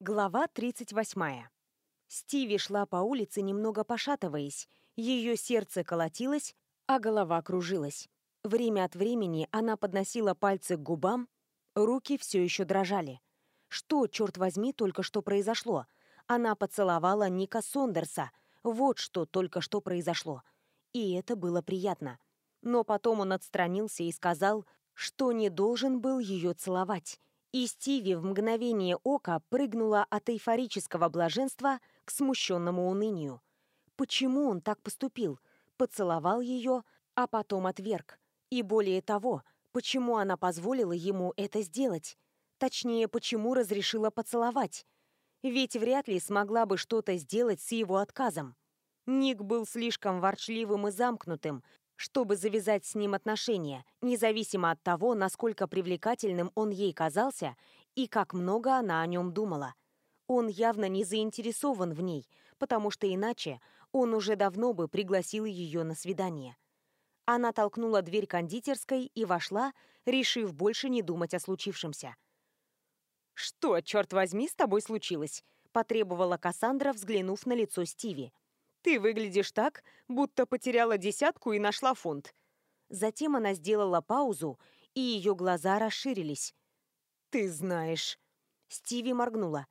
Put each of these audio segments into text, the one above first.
Глава 38. Стиви шла по улице, немного пошатываясь. Ее сердце колотилось, а голова кружилась. Время от времени она подносила пальцы к губам, руки все еще дрожали. Что, черт возьми, только что произошло? Она поцеловала Ника Сондерса. Вот что только что произошло. И это было приятно. Но потом он отстранился и сказал, что не должен был ее целовать и Стиви в мгновение ока прыгнула от эйфорического блаженства к смущенному унынию. Почему он так поступил? Поцеловал ее, а потом отверг. И более того, почему она позволила ему это сделать? Точнее, почему разрешила поцеловать? Ведь вряд ли смогла бы что-то сделать с его отказом. Ник был слишком ворчливым и замкнутым, чтобы завязать с ним отношения, независимо от того, насколько привлекательным он ей казался и как много она о нем думала. Он явно не заинтересован в ней, потому что иначе он уже давно бы пригласил ее на свидание. Она толкнула дверь кондитерской и вошла, решив больше не думать о случившемся. «Что, черт возьми, с тобой случилось?» – потребовала Кассандра, взглянув на лицо Стиви. Ты выглядишь так, будто потеряла десятку и нашла фунт». Затем она сделала паузу, и ее глаза расширились. «Ты знаешь». Стиви моргнула.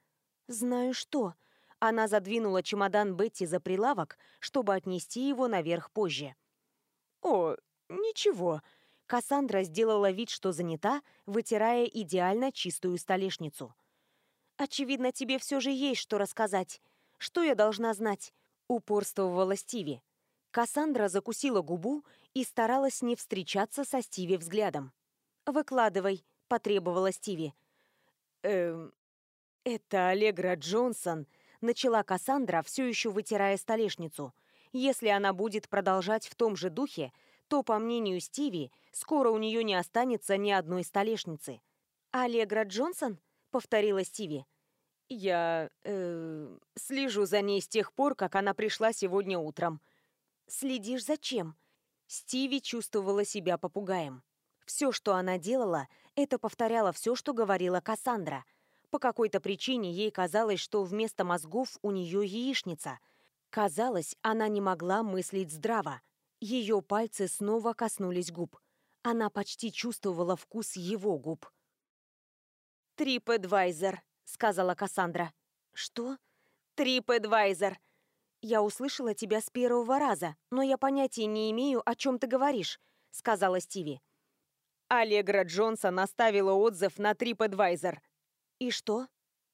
«Знаю что». Она задвинула чемодан Бетти за прилавок, чтобы отнести его наверх позже. «О, ничего». Кассандра сделала вид, что занята, вытирая идеально чистую столешницу. «Очевидно, тебе все же есть что рассказать. Что я должна знать?» — упорствовала Стиви. Кассандра закусила губу и старалась не встречаться со Стиви взглядом. «Выкладывай», — потребовала Стиви. «Эм, это Аллегра Джонсон», — начала Кассандра, все еще вытирая столешницу. «Если она будет продолжать в том же духе, то, по мнению Стиви, скоро у нее не останется ни одной столешницы». «Аллегра Джонсон?» — повторила Стиви. Я... Э, слежу за ней с тех пор, как она пришла сегодня утром. Следишь за чем? Стиви чувствовала себя попугаем. Все, что она делала, это повторяло все, что говорила Кассандра. По какой-то причине ей казалось, что вместо мозгов у нее яичница. Казалось, она не могла мыслить здраво. Ее пальцы снова коснулись губ. Она почти чувствовала вкус его губ. «Трип-эдвайзер», сказала Кассандра. «Что? TripAdvisor!» «Я услышала тебя с первого раза, но я понятия не имею, о чем ты говоришь», — сказала Стиви. Аллегра Джонсон оставила отзыв на TripAdvisor. «И что?»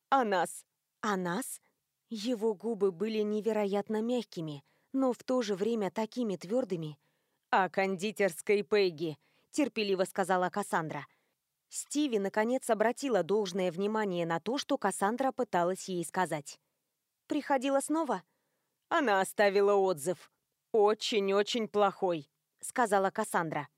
«О нас». «О нас?» Его губы были невероятно мягкими, но в то же время такими твердыми. «О кондитерской Пегги», — терпеливо сказала Кассандра. «Кассандра». Стиви наконец обратила должное внимание на то, что Кассандра пыталась ей сказать. «Приходила снова?» «Она оставила отзыв. Очень-очень плохой», — сказала Кассандра.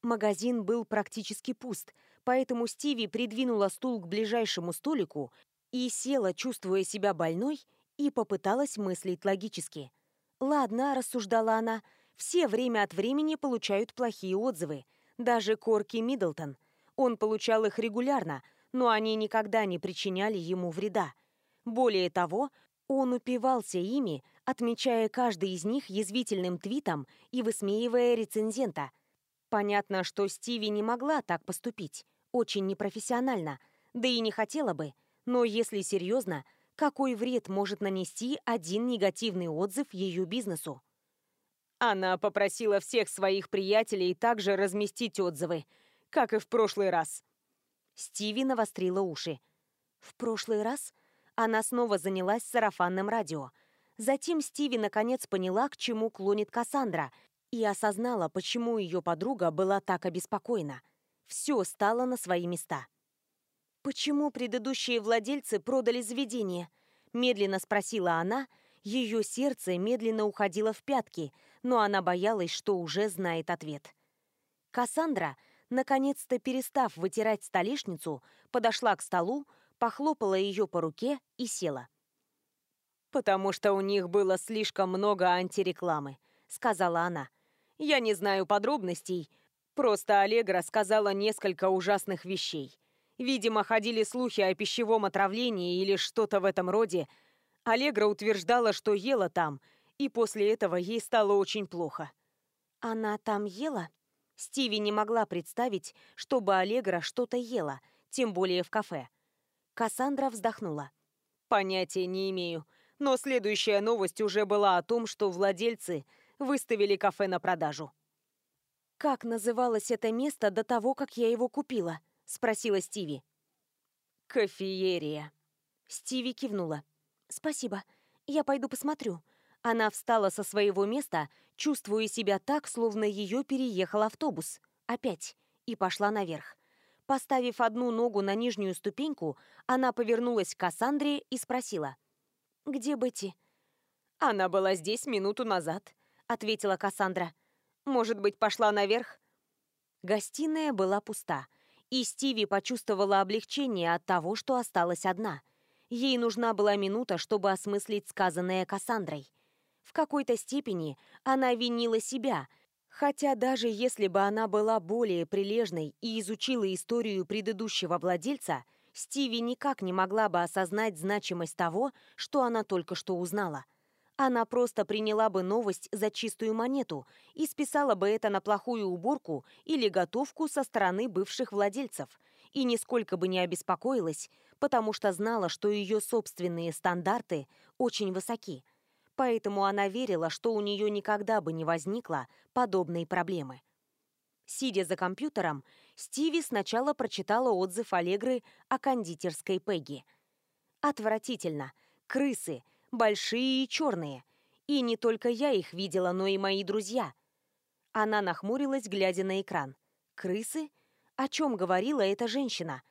Магазин был практически пуст, поэтому Стиви придвинула стул к ближайшему столику и села, чувствуя себя больной, и попыталась мыслить логически. «Ладно», — рассуждала она, — «все время от времени получают плохие отзывы, даже Корки Миддлтон». Он получал их регулярно, но они никогда не причиняли ему вреда. Более того, он упивался ими, отмечая каждый из них язвительным твитом и высмеивая рецензента. Понятно, что Стиви не могла так поступить, очень непрофессионально, да и не хотела бы, но если серьезно, какой вред может нанести один негативный отзыв ее бизнесу? Она попросила всех своих приятелей также разместить отзывы, как и в прошлый раз». Стиви навострила уши. В прошлый раз она снова занялась сарафанным радио. Затем Стиви наконец поняла, к чему клонит Кассандра, и осознала, почему ее подруга была так обеспокоена. Все стало на свои места. «Почему предыдущие владельцы продали заведение?» – медленно спросила она. Ее сердце медленно уходило в пятки, но она боялась, что уже знает ответ. Кассандра – наконец-то перестав вытирать столешницу, подошла к столу, похлопала ее по руке и села. «Потому что у них было слишком много антирекламы», — сказала она. «Я не знаю подробностей, просто Аллегра сказала несколько ужасных вещей. Видимо, ходили слухи о пищевом отравлении или что-то в этом роде. Аллегра утверждала, что ела там, и после этого ей стало очень плохо». «Она там ела?» Стиви не могла представить, чтобы Аллегра что-то ела, тем более в кафе. Кассандра вздохнула. «Понятия не имею, но следующая новость уже была о том, что владельцы выставили кафе на продажу». «Как называлось это место до того, как я его купила?» – спросила Стиви. «Кофеерия». Стиви кивнула. «Спасибо. Я пойду посмотрю. Она встала со своего места, чувствуя себя так, словно ее переехал автобус. Опять. И пошла наверх. Поставив одну ногу на нижнюю ступеньку, она повернулась к Кассандре и спросила. «Где Бетти?» «Она была здесь минуту назад», — ответила Кассандра. «Может быть, пошла наверх?» Гостиная была пуста, и Стиви почувствовала облегчение от того, что осталась одна. Ей нужна была минута, чтобы осмыслить сказанное Кассандрой. В какой-то степени она винила себя, хотя даже если бы она была более прилежной и изучила историю предыдущего владельца, Стиви никак не могла бы осознать значимость того, что она только что узнала. Она просто приняла бы новость за чистую монету и списала бы это на плохую уборку или готовку со стороны бывших владельцев, и нисколько бы не обеспокоилась, потому что знала, что ее собственные стандарты очень высоки – поэтому она верила, что у нее никогда бы не возникло подобной проблемы. Сидя за компьютером, Стиви сначала прочитала отзыв Аллегры о кондитерской Пегги. «Отвратительно. Крысы. Большие и черные. И не только я их видела, но и мои друзья». Она нахмурилась, глядя на экран. «Крысы? О чем говорила эта женщина?»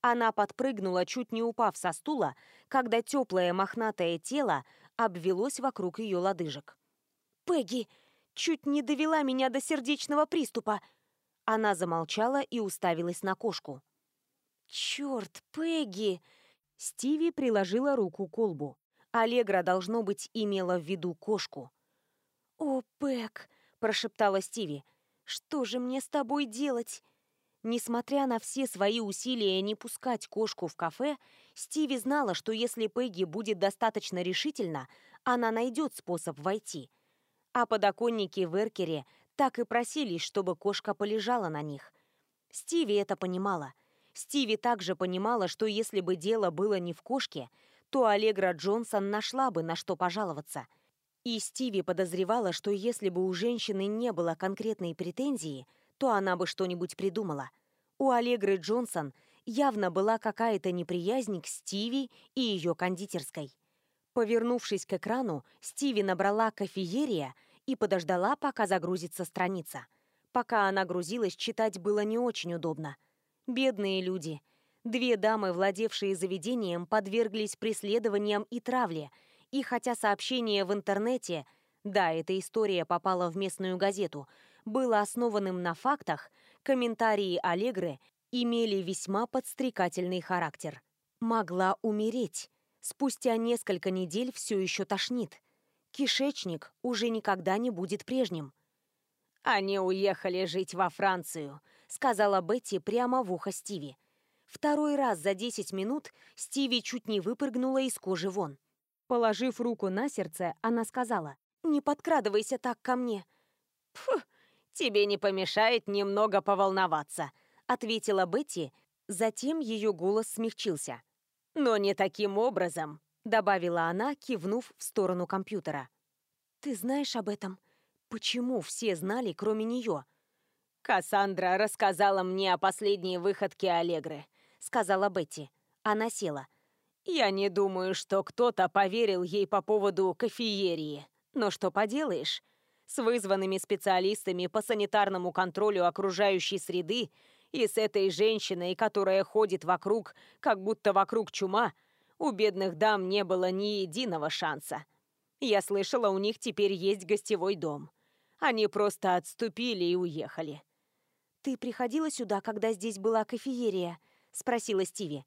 Она подпрыгнула, чуть не упав со стула, когда теплое мохнатое тело обвелось вокруг ее лодыжек. «Пегги, чуть не довела меня до сердечного приступа!» Она замолчала и уставилась на кошку. «Черт, Пегги!» Стиви приложила руку к колбу. Аллегра, должно быть, имела в виду кошку. «О, Пэг!» – прошептала Стиви. «Что же мне с тобой делать?» Несмотря на все свои усилия не пускать кошку в кафе, Стиви знала, что если Пегги будет достаточно решительна, она найдет способ войти. А подоконники в Эркере так и просились, чтобы кошка полежала на них. Стиви это понимала. Стиви также понимала, что если бы дело было не в кошке, то Аллегра Джонсон нашла бы на что пожаловаться. И Стиви подозревала, что если бы у женщины не было конкретной претензии – что она бы что-нибудь придумала. У Аллегры Джонсон явно была какая-то неприязнь к Стиви и ее кондитерской. Повернувшись к экрану, Стиви набрала кофеерия и подождала, пока загрузится страница. Пока она грузилась, читать было не очень удобно. Бедные люди. Две дамы, владевшие заведением, подверглись преследованиям и травле, и хотя сообщение в интернете, да, эта история попала в местную газету – было основанным на фактах, комментарии Аллегры имели весьма подстрекательный характер. Могла умереть. Спустя несколько недель все еще тошнит. Кишечник уже никогда не будет прежним. «Они уехали жить во Францию», — сказала Бетти прямо в ухо Стиви. Второй раз за 10 минут Стиви чуть не выпрыгнула из кожи вон. Положив руку на сердце, она сказала, «Не подкрадывайся так ко мне». «Пф, «Тебе не помешает немного поволноваться», — ответила Бетти. Затем ее голос смягчился. «Но не таким образом», — добавила она, кивнув в сторону компьютера. «Ты знаешь об этом? Почему все знали, кроме нее?» «Кассандра рассказала мне о последней выходке Аллегры», — сказала Бетти. Она села. «Я не думаю, что кто-то поверил ей по поводу кофеерии. Но что поделаешь, с вызванными специалистами по санитарному контролю окружающей среды и с этой женщиной, которая ходит вокруг, как будто вокруг чума, у бедных дам не было ни единого шанса. Я слышала, у них теперь есть гостевой дом. Они просто отступили и уехали. «Ты приходила сюда, когда здесь была кафеерия? — спросила Стиви.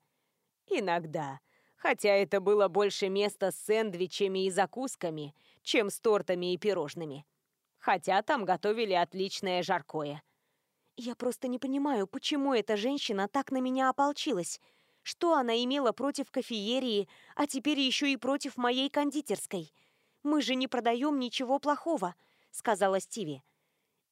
«Иногда», хотя это было больше места с сэндвичами и закусками, чем с тортами и пирожными хотя там готовили отличное жаркое. Я просто не понимаю, почему эта женщина так на меня ополчилась. Что она имела против кофеерии, а теперь еще и против моей кондитерской? Мы же не продаем ничего плохого, сказала Стиви.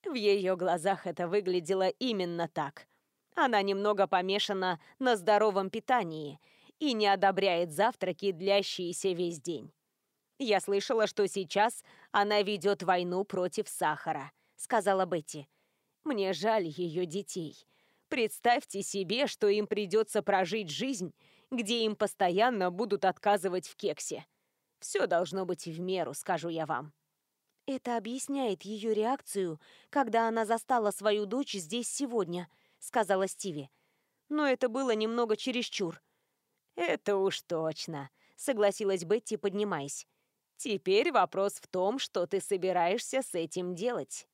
В ее глазах это выглядело именно так. Она немного помешана на здоровом питании и не одобряет завтраки, длящиеся весь день. «Я слышала, что сейчас она ведет войну против сахара», — сказала Бетти. «Мне жаль ее детей. Представьте себе, что им придется прожить жизнь, где им постоянно будут отказывать в кексе. Все должно быть в меру, скажу я вам». «Это объясняет ее реакцию, когда она застала свою дочь здесь сегодня», — сказала Стиви. «Но это было немного чересчур». «Это уж точно», — согласилась Бетти, поднимаясь. Теперь вопрос в том, что ты собираешься с этим делать.